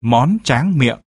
món tráng miệng.